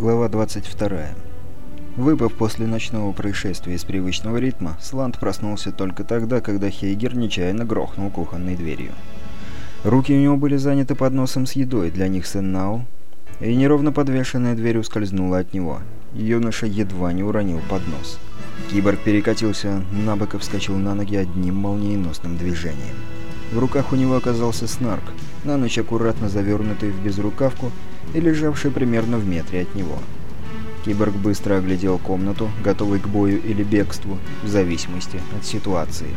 Глава 22. Выпав после ночного происшествия из привычного ритма, Сланд проснулся только тогда, когда Хейгер нечаянно грохнул кухонной дверью. Руки у него были заняты подносом с едой для них Сеннау, и неровно подвешенная дверь ускользнула от него. Юноша едва не уронил поднос. Киборг перекатился на бок и вскочил на ноги одним молниеносным движением. В руках у него оказался снарк, на ночь аккуратно завернутый в безрукавку и лежавший примерно в метре от него. Киборг быстро оглядел комнату, готовый к бою или бегству, в зависимости от ситуации.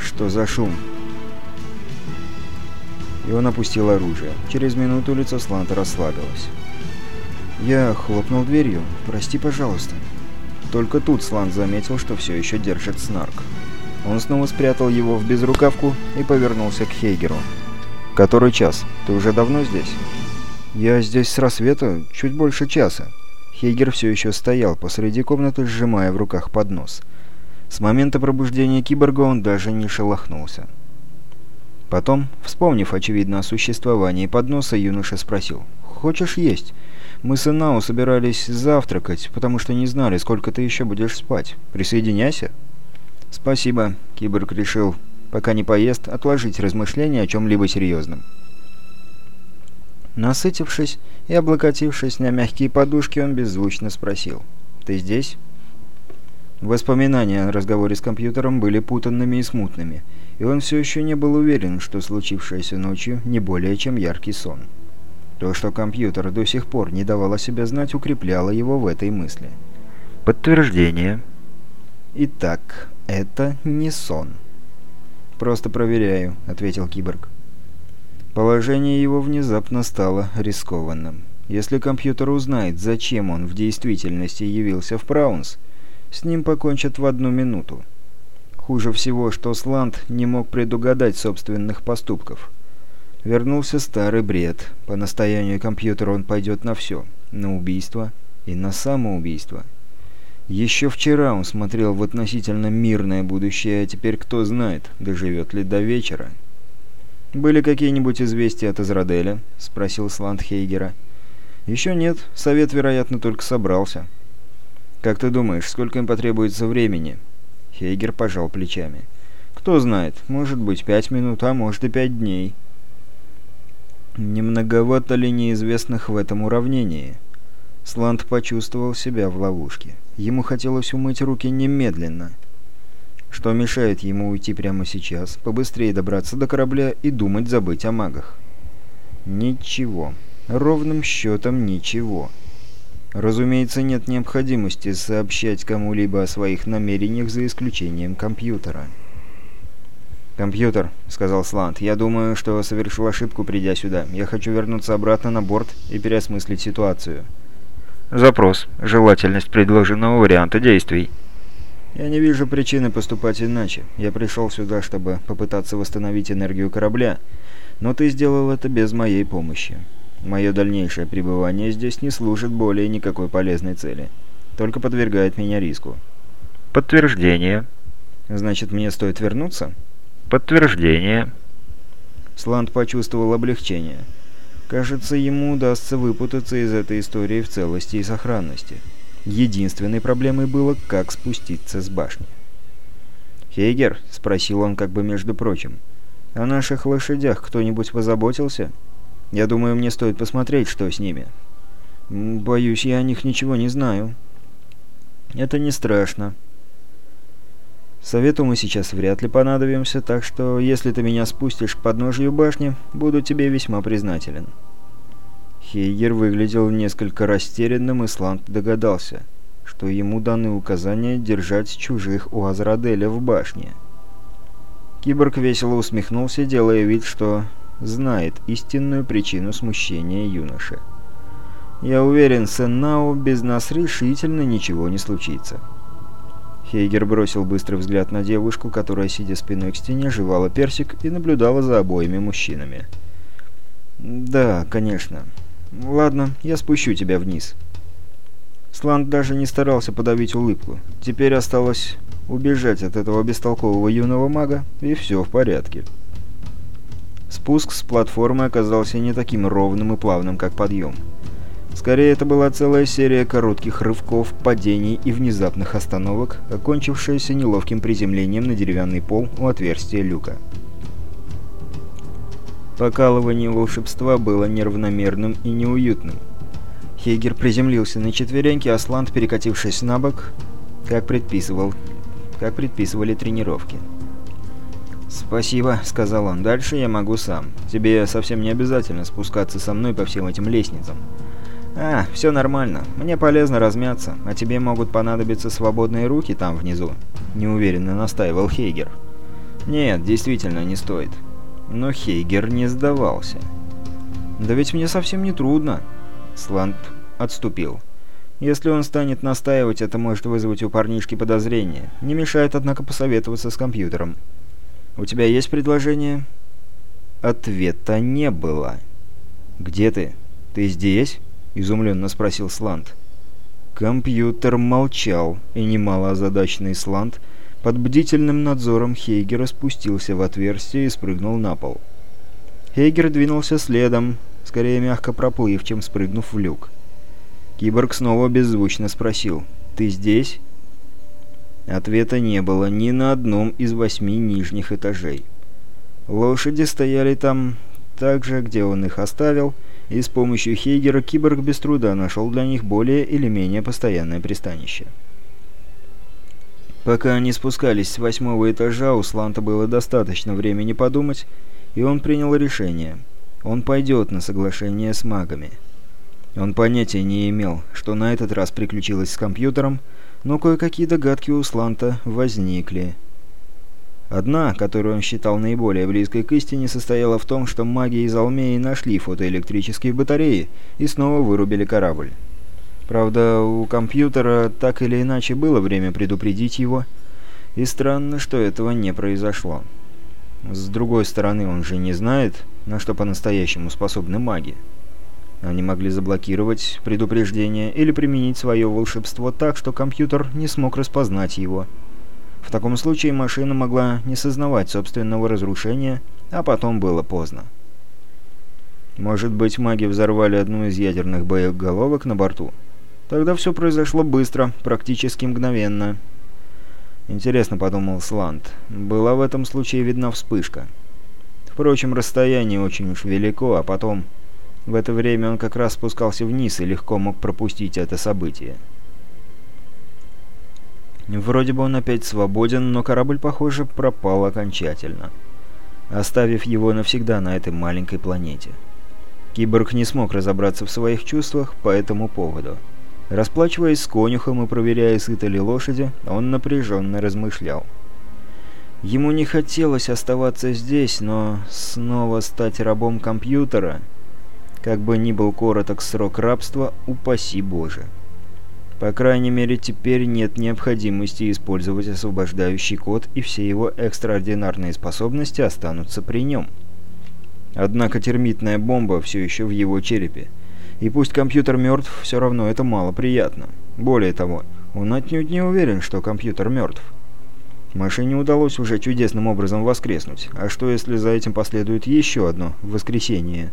«Что за шум?» И он опустил оружие. Через минуту лицо Сланта расслабилось. «Я хлопнул дверью. Прости, пожалуйста». Только тут Слант заметил, что все еще держит снарк. Он снова спрятал его в безрукавку и повернулся к Хейгеру. «Который час? Ты уже давно здесь?» «Я здесь с рассвета чуть больше часа». Хейгер все еще стоял посреди комнаты, сжимая в руках поднос. С момента пробуждения киборга он даже не шелохнулся. Потом, вспомнив, очевидно, о существовании подноса, юноша спросил. «Хочешь есть? Мы с Инау собирались завтракать, потому что не знали, сколько ты еще будешь спать. Присоединяйся». «Спасибо», — киборг решил, пока не поест, отложить размышления о чем-либо серьезном. Насытившись и облокотившись на мягкие подушки, он беззвучно спросил. «Ты здесь?» Воспоминания о разговоре с компьютером были путанными и смутными, и он все еще не был уверен, что случившееся ночью не более чем яркий сон. То, что компьютер до сих пор не давал о себе знать, укрепляло его в этой мысли. Подтверждение. Итак, это не сон. «Просто проверяю», — ответил киборг. Положение его внезапно стало рискованным. Если компьютер узнает, зачем он в действительности явился в Праунс, с ним покончат в одну минуту. Хуже всего, что Сланд не мог предугадать собственных поступков. Вернулся старый бред. По настоянию компьютера он пойдет на все. На убийство и на самоубийство. Еще вчера он смотрел в относительно мирное будущее, а теперь кто знает, доживет ли до вечера. «Были какие-нибудь известия от Израделя?» — спросил Сланд Хейгера. «Еще нет. Совет, вероятно, только собрался». «Как ты думаешь, сколько им потребуется времени?» Хейгер пожал плечами. «Кто знает, может быть, пять минут, а может и пять дней». Не многовато ли неизвестных в этом уравнении? Сланд почувствовал себя в ловушке. Ему хотелось умыть руки немедленно. Что мешает ему уйти прямо сейчас, побыстрее добраться до корабля и думать забыть о магах? Ничего. Ровным счетом ничего. Разумеется, нет необходимости сообщать кому-либо о своих намерениях за исключением компьютера. «Компьютер», — сказал Сланд, — «я думаю, что совершил ошибку, придя сюда. Я хочу вернуться обратно на борт и переосмыслить ситуацию». Запрос. Желательность предложенного варианта действий. Я не вижу причины поступать иначе. Я пришел сюда, чтобы попытаться восстановить энергию корабля, но ты сделал это без моей помощи. Мое дальнейшее пребывание здесь не служит более никакой полезной цели. Только подвергает меня риску. Подтверждение. Значит, мне стоит вернуться? Подтверждение. Сланд почувствовал облегчение. Кажется, ему удастся выпутаться из этой истории в целости и сохранности. Единственной проблемой было, как спуститься с башни. «Хейгер?» — спросил он как бы между прочим. «О наших лошадях кто-нибудь позаботился? Я думаю, мне стоит посмотреть, что с ними». «Боюсь, я о них ничего не знаю». «Это не страшно. Совету мы сейчас вряд ли понадобимся, так что если ты меня спустишь к подножию башни, буду тебе весьма признателен». Хейгер выглядел несколько растерянным, и Сланг догадался, что ему даны указания держать чужих у Азраделя в башне. Киборг весело усмехнулся, делая вид, что знает истинную причину смущения юноши. «Я уверен, Сеннау без нас решительно ничего не случится». Хейгер бросил быстрый взгляд на девушку, которая, сидя спиной к стене, жевала персик и наблюдала за обоими мужчинами. «Да, конечно. Ладно, я спущу тебя вниз». Сланд даже не старался подавить улыбку. Теперь осталось убежать от этого бестолкового юного мага, и все в порядке. Спуск с платформы оказался не таким ровным и плавным, как подъем. Скорее, это была целая серия коротких рывков, падений и внезапных остановок, окончившаяся неловким приземлением на деревянный пол у отверстия люка. Покалывание волшебства было неравномерным и неуютным. Хейгер приземлился на четвереньки, а Сланд, перекатившись на бок, как предписывал, как предписывали тренировки. «Спасибо», — сказал он. «Дальше я могу сам. Тебе совсем не обязательно спускаться со мной по всем этим лестницам. «А, все нормально. Мне полезно размяться, а тебе могут понадобиться свободные руки там внизу», — неуверенно настаивал Хейгер. «Нет, действительно не стоит». Но Хейгер не сдавался. «Да ведь мне совсем не трудно». Сланд отступил. «Если он станет настаивать, это может вызвать у парнишки подозрения. Не мешает, однако, посоветоваться с компьютером. У тебя есть предложение?» Ответа не было. «Где ты? Ты здесь?» Изумленно спросил Сланд. Компьютер молчал, и немало озадаченный Сланд под бдительным надзором Хейгера спустился в отверстие и спрыгнул на пол. Хейгер двинулся следом, скорее мягко проплыв, чем спрыгнув в люк. Киборг снова беззвучно спросил «Ты здесь?» Ответа не было ни на одном из восьми нижних этажей. Лошади стояли там так же, где он их оставил, и с помощью Хейгера киборг без труда нашел для них более или менее постоянное пристанище. Пока они спускались с восьмого этажа, у Сланта было достаточно времени подумать, и он принял решение. Он пойдет на соглашение с магами. Он понятия не имел, что на этот раз приключилось с компьютером, но кое-какие догадки у Сланта возникли. Одна, которую он считал наиболее близкой к истине, состояла в том, что маги из Алмеи нашли фотоэлектрические батареи и снова вырубили корабль. Правда, у компьютера так или иначе было время предупредить его, и странно, что этого не произошло. С другой стороны, он же не знает, на что по-настоящему способны маги. Они могли заблокировать предупреждение или применить свое волшебство так, что компьютер не смог распознать его. В таком случае машина могла не сознавать собственного разрушения, а потом было поздно. Может быть, маги взорвали одну из ядерных боеголовок на борту? Тогда все произошло быстро, практически мгновенно. Интересно, подумал Сланд, была в этом случае видна вспышка. Впрочем, расстояние очень уж велико, а потом... В это время он как раз спускался вниз и легко мог пропустить это событие. Вроде бы он опять свободен, но корабль, похоже, пропал окончательно, оставив его навсегда на этой маленькой планете. Киборг не смог разобраться в своих чувствах по этому поводу. Расплачиваясь с конюхом и проверяя, сыты ли лошади, он напряженно размышлял. Ему не хотелось оставаться здесь, но снова стать рабом компьютера, как бы ни был короток срок рабства, упаси Боже. По крайней мере, теперь нет необходимости использовать освобождающий код, и все его экстраординарные способности останутся при нем. Однако термитная бомба все еще в его черепе. И пусть компьютер мертв, все равно это мало приятно. Более того, он отнюдь не уверен, что компьютер мертв. Машине удалось уже чудесным образом воскреснуть. А что если за этим последует еще одно воскресение?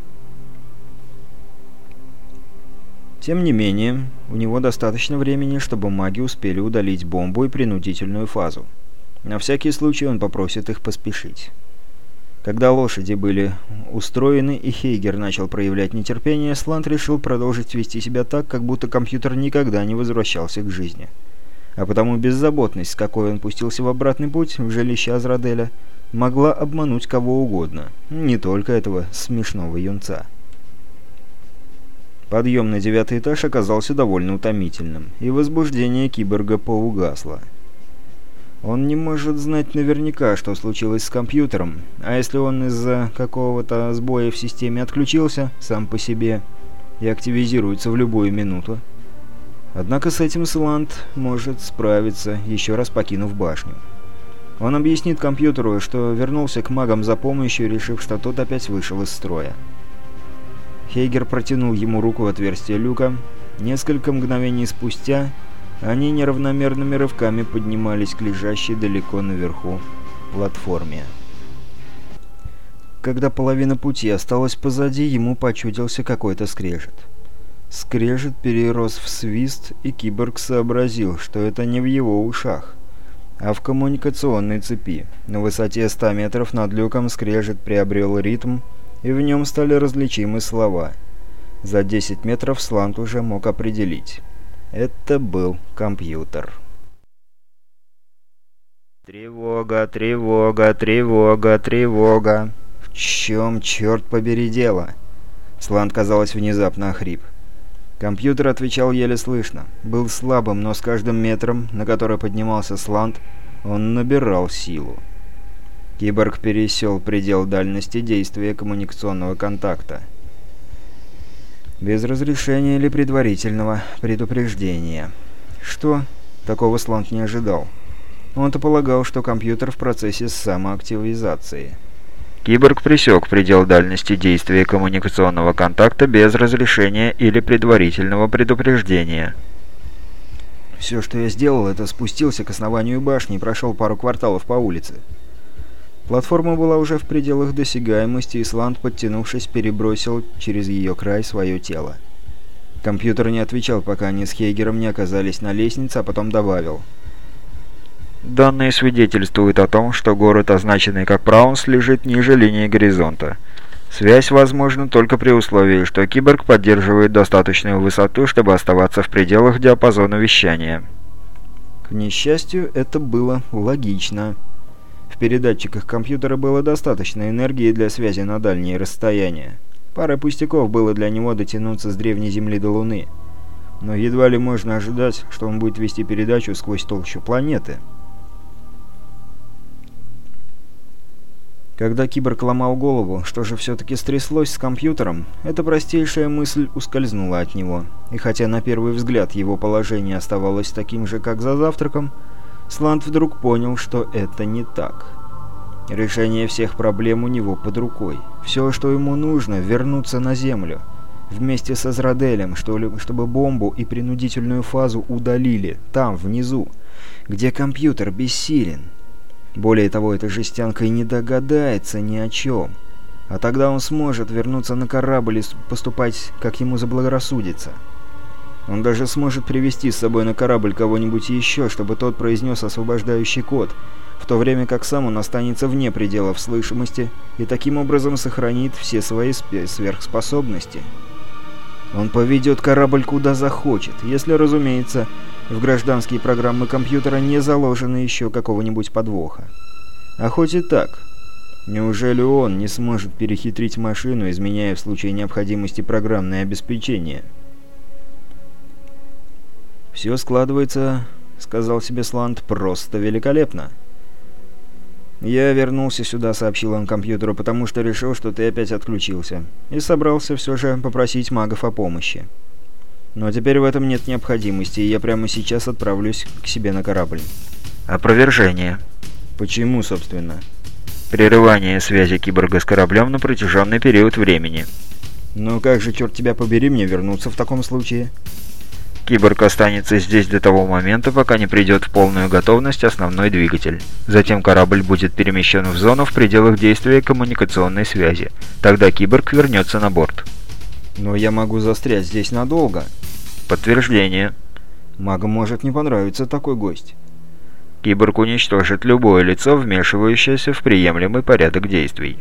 Тем не менее, у него достаточно времени, чтобы маги успели удалить бомбу и принудительную фазу. На всякий случай он попросит их поспешить. Когда лошади были устроены и Хейгер начал проявлять нетерпение, Сланд решил продолжить вести себя так, как будто компьютер никогда не возвращался к жизни. А потому беззаботность, с какой он пустился в обратный путь в жилище Азраделя, могла обмануть кого угодно, не только этого смешного юнца. Подъем на девятый этаж оказался довольно утомительным, и возбуждение киборга поугасло. Он не может знать наверняка, что случилось с компьютером, а если он из-за какого-то сбоя в системе отключился сам по себе и активизируется в любую минуту. Однако с этим Сланд может справиться, еще раз покинув башню. Он объяснит компьютеру, что вернулся к магам за помощью, решив, что тот опять вышел из строя. Хейгер протянул ему руку в отверстие люка. Несколько мгновений спустя они неравномерными рывками поднимались к лежащей далеко наверху платформе. Когда половина пути осталась позади, ему почудился какой-то скрежет. Скрежет перерос в свист, и киборг сообразил, что это не в его ушах, а в коммуникационной цепи. На высоте 100 метров над люком скрежет приобрел ритм, и в нем стали различимы слова. За 10 метров Слант уже мог определить. Это был компьютер. Тревога, тревога, тревога, тревога. В чем, черт побери, дело? Слант, казалось, внезапно охрип. Компьютер отвечал еле слышно. Был слабым, но с каждым метром, на который поднимался Слант, он набирал силу. Киборг пересел предел дальности действия коммуникационного контакта. Без разрешения или предварительного предупреждения. Что? Такого Слант не ожидал. Он-то полагал, что компьютер в процессе самоактивизации. Киборг пресек предел дальности действия коммуникационного контакта без разрешения или предварительного предупреждения. Все, что я сделал, это спустился к основанию башни и прошел пару кварталов по улице. Платформа была уже в пределах досягаемости, и Сланд, подтянувшись, перебросил через ее край свое тело. Компьютер не отвечал, пока они с Хейгером не оказались на лестнице, а потом добавил – Данные свидетельствуют о том, что город, означенный как Праунс, лежит ниже линии горизонта. Связь возможна только при условии, что киборг поддерживает достаточную высоту, чтобы оставаться в пределах диапазона вещания. К несчастью, это было логично. В передатчиках компьютера было достаточно энергии для связи на дальние расстояния. Пара пустяков было для него дотянуться с древней Земли до Луны. Но едва ли можно ожидать, что он будет вести передачу сквозь толщу планеты. Когда киборг ломал голову, что же все-таки стряслось с компьютером, эта простейшая мысль ускользнула от него. И хотя на первый взгляд его положение оставалось таким же, как за завтраком, Сланд вдруг понял, что это не так. Решение всех проблем у него под рукой. Все, что ему нужно, вернуться на Землю. Вместе с Азраделем, чтобы бомбу и принудительную фазу удалили, там, внизу, где компьютер бессилен. Более того, эта жестянка и не догадается ни о чем. А тогда он сможет вернуться на корабль и поступать, как ему заблагорассудится. Он даже сможет привести с собой на корабль кого-нибудь еще, чтобы тот произнес освобождающий код, в то время как сам он останется вне пределов слышимости и таким образом сохранит все свои сверхспособности. Он поведет корабль куда захочет, если, разумеется, в гражданские программы компьютера не заложено еще какого-нибудь подвоха. А хоть и так, неужели он не сможет перехитрить машину, изменяя в случае необходимости программное обеспечение? «Все складывается, — сказал себе Сланд, — просто великолепно». «Я вернулся сюда», — сообщил он компьютеру, «потому что решил, что ты опять отключился, и собрался все же попросить магов о помощи». Но теперь в этом нет необходимости, и я прямо сейчас отправлюсь к себе на корабль. Опровержение. Почему, собственно? Прерывание связи киборга с кораблем на протяженный период времени. Но как же, черт тебя побери, мне вернуться в таком случае? Киборг останется здесь до того момента, пока не придет в полную готовность основной двигатель. Затем корабль будет перемещен в зону в пределах действия коммуникационной связи. Тогда киборг вернется на борт. Но я могу застрять здесь надолго. Подтверждение. Магам может не понравиться такой гость. Киборг уничтожит любое лицо, вмешивающееся в приемлемый порядок действий.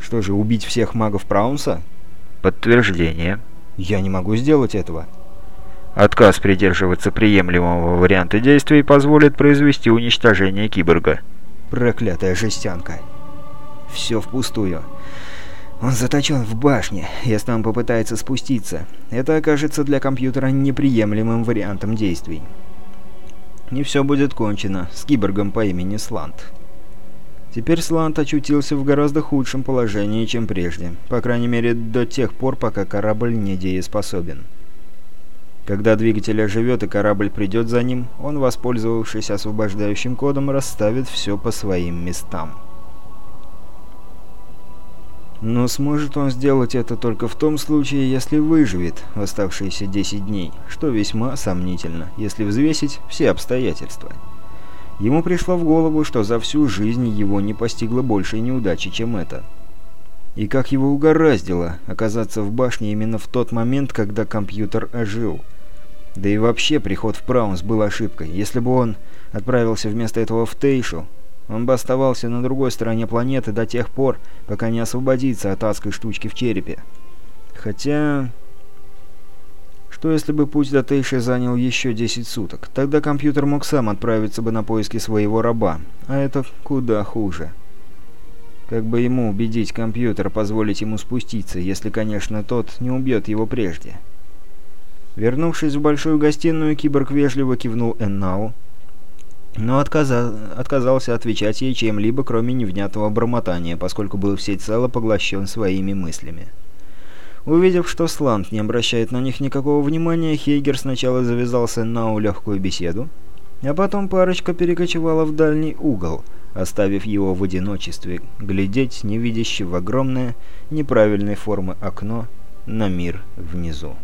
Что же, убить всех магов Праунса? Подтверждение. Я не могу сделать этого. Отказ придерживаться приемлемого варианта действий позволит произвести уничтожение киборга. Проклятая жестянка. Все впустую. Он заточен в башне, если он попытается спуститься. Это окажется для компьютера неприемлемым вариантом действий. И все будет кончено с киборгом по имени Слант. Теперь Слант очутился в гораздо худшем положении, чем прежде. По крайней мере, до тех пор, пока корабль не дееспособен. Когда двигатель оживет и корабль придет за ним, он, воспользовавшись освобождающим кодом, расставит все по своим местам. Но сможет он сделать это только в том случае, если выживет в оставшиеся 10 дней, что весьма сомнительно, если взвесить все обстоятельства. Ему пришло в голову, что за всю жизнь его не постигло большей неудачи, чем это. И как его угораздило оказаться в башне именно в тот момент, когда компьютер ожил. Да и вообще приход в Праунс был ошибкой. Если бы он отправился вместо этого в Тейшу, он бы оставался на другой стороне планеты до тех пор, пока не освободится от адской штучки в черепе. Хотя... Что если бы путь до Тейши занял еще 10 суток? Тогда компьютер мог сам отправиться бы на поиски своего раба. А это куда хуже. Как бы ему убедить компьютер позволить ему спуститься, если, конечно, тот не убьет его прежде? Вернувшись в большую гостиную, киборг вежливо кивнул Эннау, но отказа... отказался отвечать ей чем-либо, кроме невнятного бормотания, поскольку был всецело поглощен своими мыслями. Увидев, что Сланд не обращает на них никакого внимания, Хейгер сначала завязал с Эннау легкую беседу, а потом парочка перекочевала в дальний угол, оставив его в одиночестве, глядеть невидяще в огромное, неправильной формы окно на мир внизу.